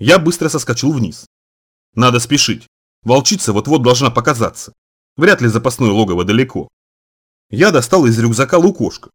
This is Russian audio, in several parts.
Я быстро соскочил вниз. Надо спешить. Волчица вот-вот должна показаться. Вряд ли запасное логово далеко. Я достал из рюкзака лукошко.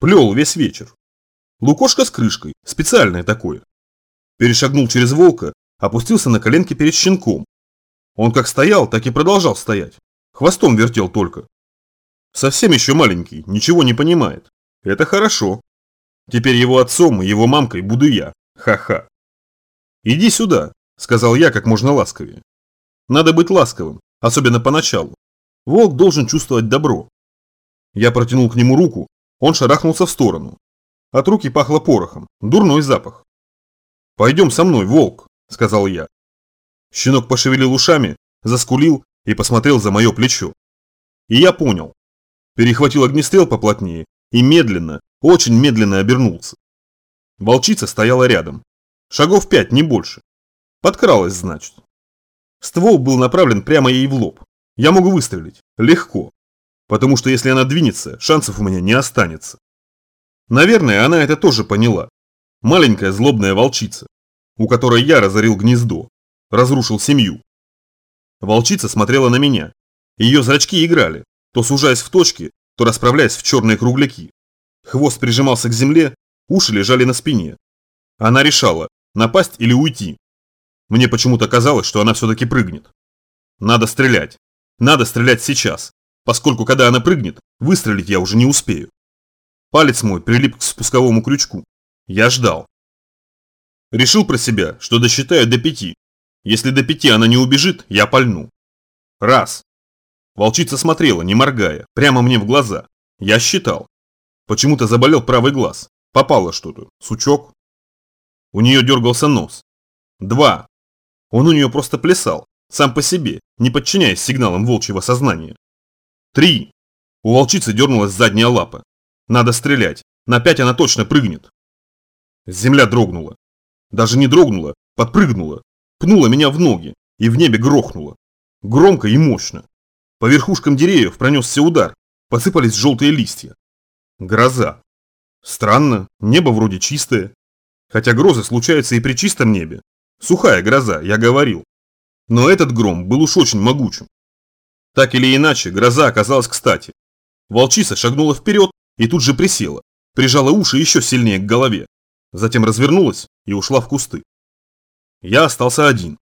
Плел весь вечер. Лукошко с крышкой, специальное такое. Перешагнул через волка, опустился на коленки перед щенком. Он как стоял, так и продолжал стоять. Хвостом вертел только. Совсем еще маленький, ничего не понимает. Это хорошо. Теперь его отцом и его мамкой буду я. Ха-ха. Иди сюда, сказал я как можно ласковее. Надо быть ласковым, особенно поначалу. Волк должен чувствовать добро. Я протянул к нему руку, он шарахнулся в сторону. От руки пахло порохом, дурной запах. «Пойдем со мной, волк», – сказал я. Щенок пошевелил ушами, заскулил и посмотрел за мое плечо. И я понял. Перехватил огнестрел поплотнее и медленно, очень медленно обернулся. Волчица стояла рядом. Шагов пять, не больше. Подкралась, значит. Ствол был направлен прямо ей в лоб. Я могу выстрелить. Легко. Потому что если она двинется, шансов у меня не останется. Наверное, она это тоже поняла. Маленькая злобная волчица, у которой я разорил гнездо, разрушил семью. Волчица смотрела на меня. Ее зрачки играли, то сужаясь в точки, то расправляясь в черные кругляки. Хвост прижимался к земле, уши лежали на спине. Она решала, напасть или уйти. Мне почему-то казалось, что она все-таки прыгнет. Надо стрелять. Надо стрелять сейчас, поскольку когда она прыгнет, выстрелить я уже не успею. Палец мой прилип к спусковому крючку. Я ждал. Решил про себя, что досчитаю до пяти. Если до пяти она не убежит, я пальну. Раз. Волчица смотрела, не моргая, прямо мне в глаза. Я считал. Почему-то заболел правый глаз. Попало что-то. Сучок. У нее дергался нос. Два. Он у нее просто плясал, сам по себе, не подчиняясь сигналам волчьего сознания. Три. У волчицы дернулась задняя лапа. Надо стрелять. На пять она точно прыгнет. Земля дрогнула. Даже не дрогнула, подпрыгнула. Пнула меня в ноги и в небе грохнула. Громко и мощно. По верхушкам деревьев пронесся удар. Посыпались желтые листья. Гроза. Странно, небо вроде чистое. Хотя грозы случаются и при чистом небе. Сухая гроза, я говорил. Но этот гром был уж очень могучим. Так или иначе, гроза оказалась кстати. Волчица шагнула вперед и тут же присела, прижала уши еще сильнее к голове, затем развернулась и ушла в кусты. Я остался один,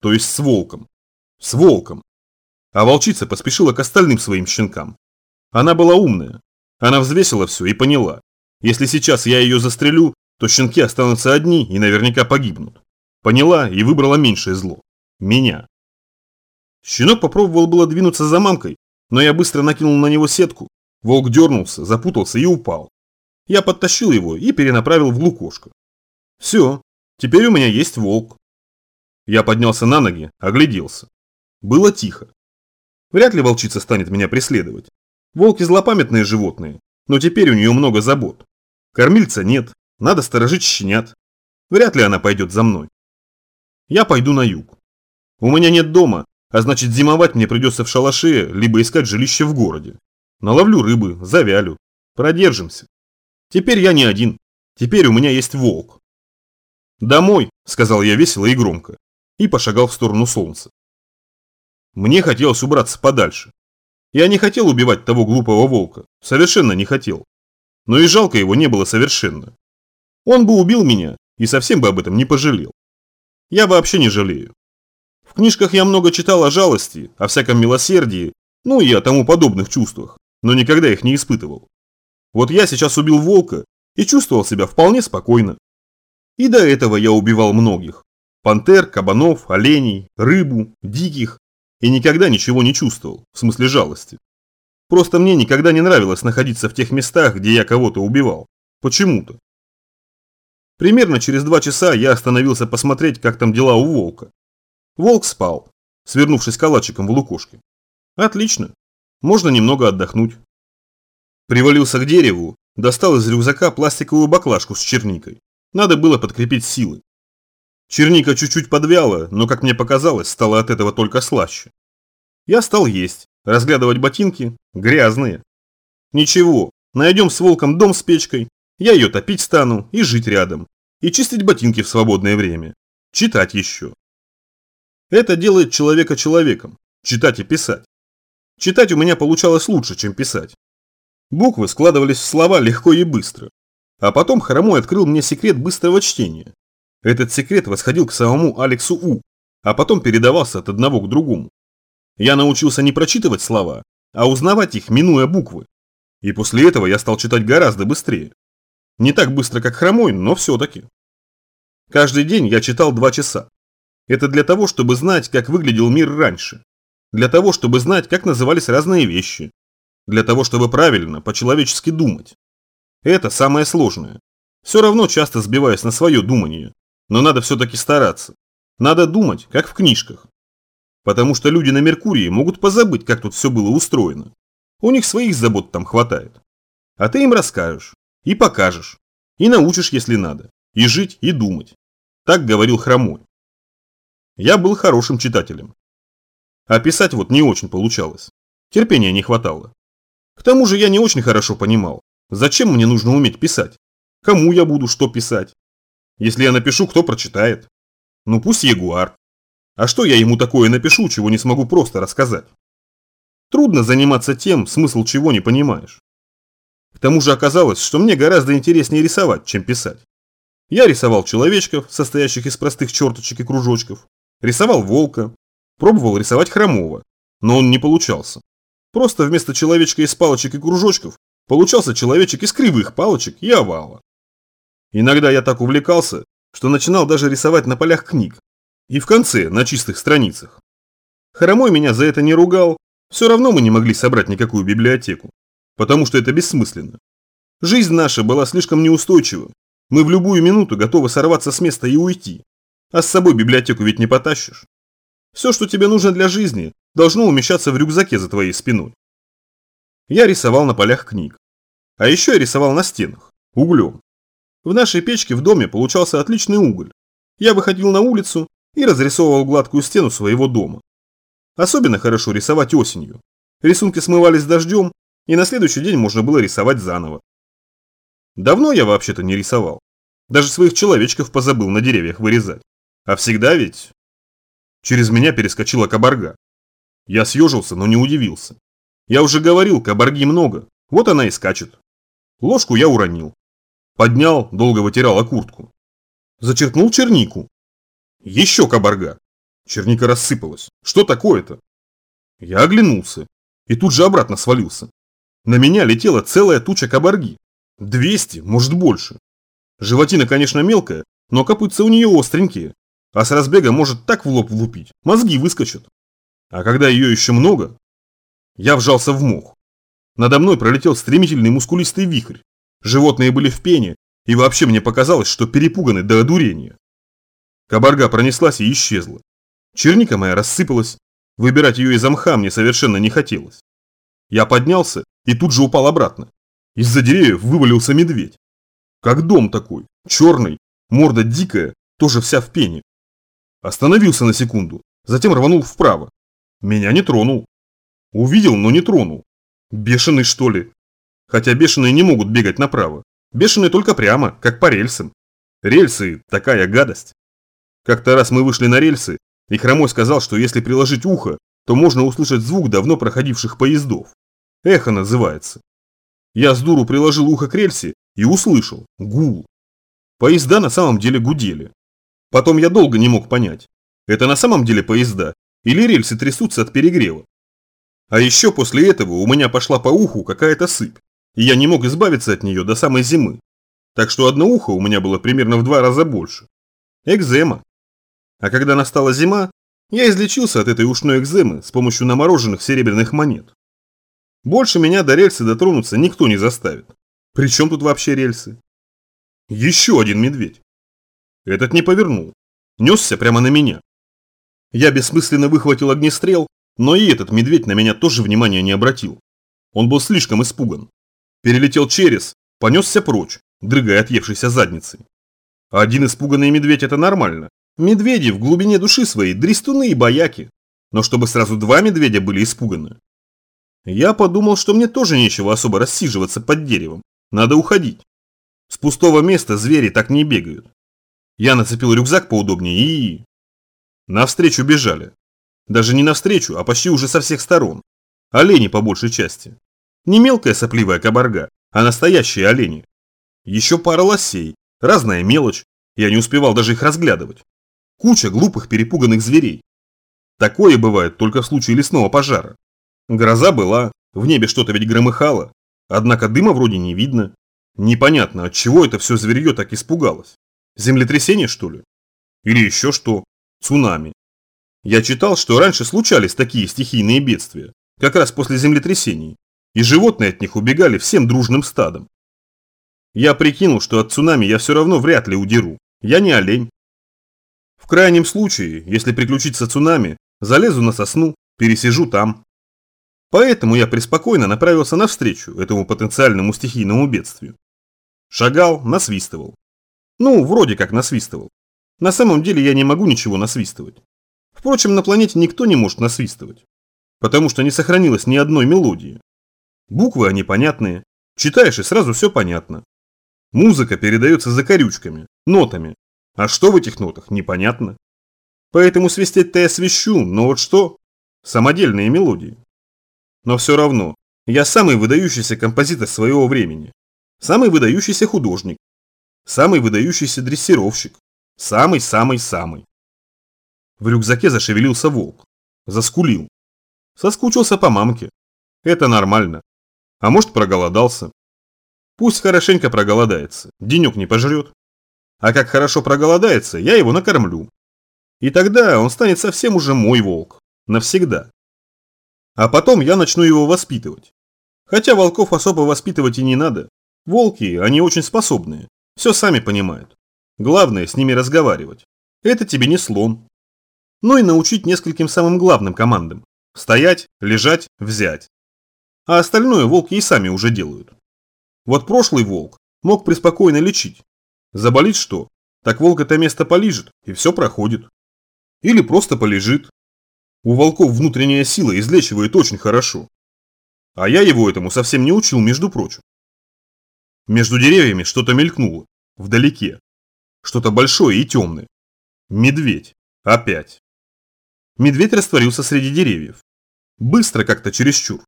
то есть с волком. С волком. А волчица поспешила к остальным своим щенкам. Она была умная. Она взвесила все и поняла. Если сейчас я ее застрелю, то щенки останутся одни и наверняка погибнут. Поняла и выбрала меньшее зло. Меня. Щенок попробовал было двинуться за мамкой, но я быстро накинул на него сетку. Волк дернулся, запутался и упал. Я подтащил его и перенаправил в лукошко. Все, теперь у меня есть волк. Я поднялся на ноги, огляделся. Было тихо. Вряд ли волчица станет меня преследовать. Волки злопамятные животные, но теперь у нее много забот. Кормильца нет, надо сторожить щенят. Вряд ли она пойдет за мной. Я пойду на юг. У меня нет дома, а значит зимовать мне придется в шалаше, либо искать жилище в городе. Наловлю рыбы, завялю. Продержимся. Теперь я не один. Теперь у меня есть волк. «Домой», – сказал я весело и громко, и пошагал в сторону солнца. Мне хотелось убраться подальше. Я не хотел убивать того глупого волка, совершенно не хотел. Но и жалко его не было совершенно. Он бы убил меня и совсем бы об этом не пожалел. Я вообще не жалею. В книжках я много читал о жалости, о всяком милосердии, ну и о тому подобных чувствах, но никогда их не испытывал. Вот я сейчас убил волка и чувствовал себя вполне спокойно. И до этого я убивал многих. Пантер, кабанов, оленей, рыбу, диких. И никогда ничего не чувствовал, в смысле жалости. Просто мне никогда не нравилось находиться в тех местах, где я кого-то убивал. Почему-то. Примерно через два часа я остановился посмотреть, как там дела у волка. Волк спал, свернувшись калачиком в лукошке. Отлично. Можно немного отдохнуть. Привалился к дереву, достал из рюкзака пластиковую баклажку с черникой. Надо было подкрепить силы. Черника чуть-чуть подвяла, но, как мне показалось, стало от этого только слаще. Я стал есть, разглядывать ботинки, грязные. Ничего, найдем с волком дом с печкой, я ее топить стану и жить рядом. И чистить ботинки в свободное время. читать еще. Это делает человека человеком, читать и писать. Читать у меня получалось лучше, чем писать. Буквы складывались в слова легко и быстро. А потом Хромой открыл мне секрет быстрого чтения. Этот секрет восходил к самому Алексу У, а потом передавался от одного к другому. Я научился не прочитывать слова, а узнавать их, минуя буквы. И после этого я стал читать гораздо быстрее. Не так быстро, как Хромой, но все-таки. Каждый день я читал два часа. Это для того, чтобы знать, как выглядел мир раньше. Для того, чтобы знать, как назывались разные вещи. Для того, чтобы правильно, по-человечески думать. Это самое сложное. Все равно часто сбиваюсь на свое думание. Но надо все-таки стараться. Надо думать, как в книжках. Потому что люди на Меркурии могут позабыть, как тут все было устроено. У них своих забот там хватает. А ты им расскажешь, и покажешь, и научишь, если надо, и жить, и думать. Так говорил Хромой. Я был хорошим читателем. А писать вот не очень получалось. Терпения не хватало. К тому же я не очень хорошо понимал, зачем мне нужно уметь писать. Кому я буду что писать? Если я напишу, кто прочитает? Ну пусть Ягуар. А что я ему такое напишу, чего не смогу просто рассказать? Трудно заниматься тем, смысл чего не понимаешь. К тому же оказалось, что мне гораздо интереснее рисовать, чем писать. Я рисовал человечков, состоящих из простых черточек и кружочков, рисовал волка, пробовал рисовать хромого, но он не получался. Просто вместо человечка из палочек и кружочков получался человечек из кривых палочек и овала. Иногда я так увлекался, что начинал даже рисовать на полях книг. И в конце, на чистых страницах. Хромой меня за это не ругал, все равно мы не могли собрать никакую библиотеку, потому что это бессмысленно. Жизнь наша была слишком неустойчива. Мы в любую минуту готовы сорваться с места и уйти. А с собой библиотеку ведь не потащишь. Все, что тебе нужно для жизни, должно умещаться в рюкзаке за твоей спиной. Я рисовал на полях книг. А еще я рисовал на стенах, углем. В нашей печке в доме получался отличный уголь. Я выходил на улицу и разрисовывал гладкую стену своего дома. Особенно хорошо рисовать осенью. Рисунки смывались дождем, и на следующий день можно было рисовать заново. Давно я вообще-то не рисовал. Даже своих человечков позабыл на деревьях вырезать. А всегда ведь... Через меня перескочила кабарга. Я съежился, но не удивился. Я уже говорил, кабарги много. Вот она и скачет. Ложку я уронил. Поднял, долго вытирал куртку. Зачеркнул чернику. Еще кабарга. Черника рассыпалась. Что такое-то? Я оглянулся и тут же обратно свалился. На меня летела целая туча кабарги. Двести, может больше. Животина, конечно, мелкая, но копытца у нее остренькие. А с разбега может так в лоб влупить, мозги выскочат. А когда ее еще много, я вжался в мох. Надо мной пролетел стремительный мускулистый вихрь. Животные были в пене, и вообще мне показалось, что перепуганы до одурения. Кабарга пронеслась и исчезла. Черника моя рассыпалась. Выбирать ее из мха мне совершенно не хотелось. Я поднялся и тут же упал обратно. Из-за деревьев вывалился медведь. Как дом такой, черный, морда дикая, тоже вся в пене. Остановился на секунду, затем рванул вправо. Меня не тронул. Увидел, но не тронул. Бешеный что ли? Хотя бешеные не могут бегать направо. Бешеные только прямо, как по рельсам. Рельсы – такая гадость. Как-то раз мы вышли на рельсы, и Хромой сказал, что если приложить ухо, то можно услышать звук давно проходивших поездов. Эхо называется. Я с дуру приложил ухо к рельсе и услышал гул. Поезда на самом деле гудели. Потом я долго не мог понять, это на самом деле поезда или рельсы трясутся от перегрева. А еще после этого у меня пошла по уху какая-то сыпь, и я не мог избавиться от нее до самой зимы. Так что одно ухо у меня было примерно в два раза больше. Экзема. А когда настала зима, я излечился от этой ушной экземы с помощью намороженных серебряных монет. Больше меня до рельсы дотронуться никто не заставит. Причем тут вообще рельсы? Еще один медведь. Этот не повернул. Несся прямо на меня. Я бессмысленно выхватил огнестрел, но и этот медведь на меня тоже внимания не обратил. Он был слишком испуган. Перелетел через, понесся прочь, дрыгая отъевшейся задницей. Один испуганный медведь это нормально, Медведи в глубине души своей дрестуны и бояки, но чтобы сразу два медведя были испуганы. Я подумал, что мне тоже нечего особо рассиживаться под деревом, надо уходить. С пустого места звери так не бегают. Я нацепил рюкзак поудобнее и... Навстречу бежали. Даже не навстречу, а почти уже со всех сторон. Олени по большей части. Не мелкая сопливая кабарга, а настоящие олени. Еще пара лосей, разная мелочь, я не успевал даже их разглядывать. Куча глупых перепуганных зверей. Такое бывает только в случае лесного пожара. Гроза была, в небе что-то ведь громыхало, однако дыма вроде не видно. Непонятно, от чего это все зверье так испугалось. Землетрясение, что ли? Или еще что? Цунами. Я читал, что раньше случались такие стихийные бедствия, как раз после землетрясений, и животные от них убегали всем дружным стадом. Я прикинул, что от цунами я все равно вряд ли удеру. Я не олень. В крайнем случае, если приключится цунами, залезу на сосну, пересижу там. Поэтому я преспокойно направился навстречу этому потенциальному стихийному бедствию. Шагал, насвистывал. Ну, вроде как насвистывал. На самом деле я не могу ничего насвистывать. Впрочем, на планете никто не может насвистывать. Потому что не сохранилось ни одной мелодии. Буквы они понятные. Читаешь и сразу все понятно. Музыка передается закорючками, нотами. А что в этих нотах, непонятно. Поэтому свистеть-то я свищу, но вот что? Самодельные мелодии. Но все равно, я самый выдающийся композитор своего времени. Самый выдающийся художник. Самый выдающийся дрессировщик. Самый-самый-самый. В рюкзаке зашевелился волк. Заскулил. Соскучился по мамке. Это нормально. А может проголодался. Пусть хорошенько проголодается, денек не пожрет. А как хорошо проголодается, я его накормлю. И тогда он станет совсем уже мой волк. Навсегда. А потом я начну его воспитывать. Хотя волков особо воспитывать и не надо. Волки, они очень способные. Все сами понимают. Главное с ними разговаривать. Это тебе не слон. Ну и научить нескольким самым главным командам. Стоять, лежать, взять. А остальное волки и сами уже делают. Вот прошлый волк мог преспокойно лечить. Заболит что? Так волк это место полижет, и все проходит. Или просто полежит. У волков внутренняя сила излечивает очень хорошо. А я его этому совсем не учил, между прочим. Между деревьями что-то мелькнуло, вдалеке. Что-то большое и темное. Медведь. Опять. Медведь растворился среди деревьев. Быстро как-то чересчур.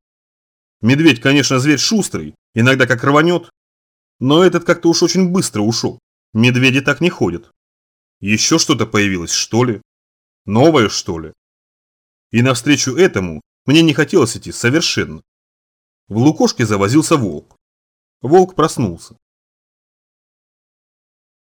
Медведь, конечно, зверь шустрый, иногда как рванет. Но этот как-то уж очень быстро ушел. Медведи так не ходят. Еще что-то появилось, что ли? Новое, что ли? И навстречу этому мне не хотелось идти совершенно. В лукошке завозился волк. Волк проснулся.